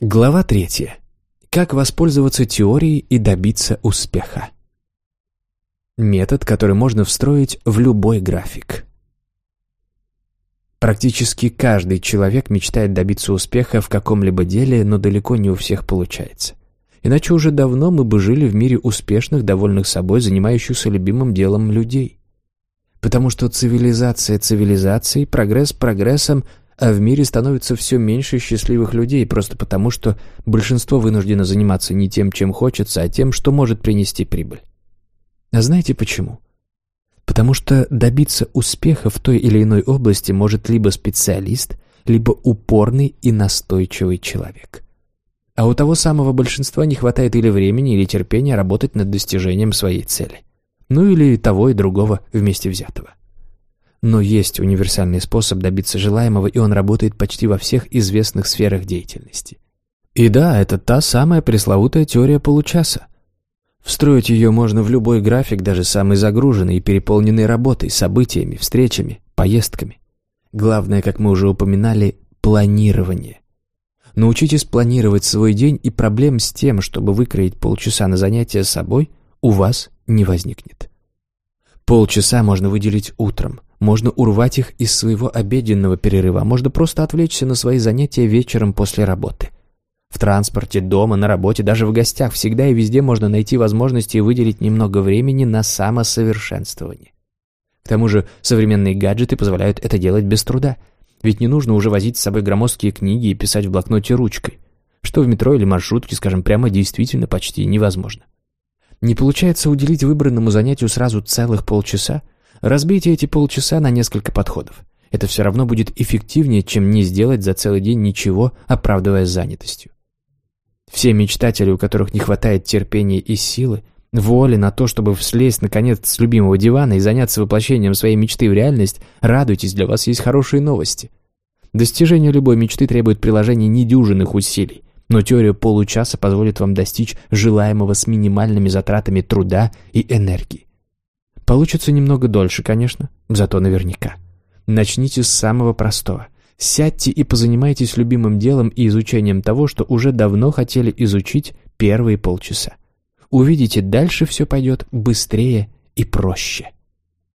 Глава третья. Как воспользоваться теорией и добиться успеха. Метод, который можно встроить в любой график. Практически каждый человек мечтает добиться успеха в каком-либо деле, но далеко не у всех получается. Иначе уже давно мы бы жили в мире успешных, довольных собой, занимающихся любимым делом людей. Потому что цивилизация цивилизацией, прогресс прогрессом, а в мире становится все меньше счастливых людей, просто потому что большинство вынуждено заниматься не тем, чем хочется, а тем, что может принести прибыль. А знаете почему? Потому что добиться успеха в той или иной области может либо специалист, либо упорный и настойчивый человек. А у того самого большинства не хватает или времени, или терпения работать над достижением своей цели. Ну или того и другого вместе взятого. Но есть универсальный способ добиться желаемого, и он работает почти во всех известных сферах деятельности. И да, это та самая пресловутая теория получаса. Встроить ее можно в любой график, даже самый загруженный и переполненный работой, событиями, встречами, поездками. Главное, как мы уже упоминали, планирование. Научитесь планировать свой день, и проблем с тем, чтобы выкроить полчаса на занятия собой, у вас не возникнет. Полчаса можно выделить утром, можно урвать их из своего обеденного перерыва, можно просто отвлечься на свои занятия вечером после работы. В транспорте, дома, на работе, даже в гостях всегда и везде можно найти возможности выделить немного времени на самосовершенствование. К тому же современные гаджеты позволяют это делать без труда. Ведь не нужно уже возить с собой громоздкие книги и писать в блокноте ручкой. Что в метро или маршрутке, скажем прямо, действительно почти невозможно. Не получается уделить выбранному занятию сразу целых полчаса? Разбейте эти полчаса на несколько подходов. Это все равно будет эффективнее, чем не сделать за целый день ничего, оправдываясь занятостью. Все мечтатели, у которых не хватает терпения и силы, воли на то, чтобы слезть наконец с любимого дивана и заняться воплощением своей мечты в реальность, радуйтесь, для вас есть хорошие новости. Достижение любой мечты требует приложения недюжинных усилий, но теория получаса позволит вам достичь желаемого с минимальными затратами труда и энергии. Получится немного дольше, конечно, зато наверняка. Начните с самого простого – Сядьте и позанимайтесь любимым делом и изучением того, что уже давно хотели изучить первые полчаса. Увидите, дальше все пойдет быстрее и проще.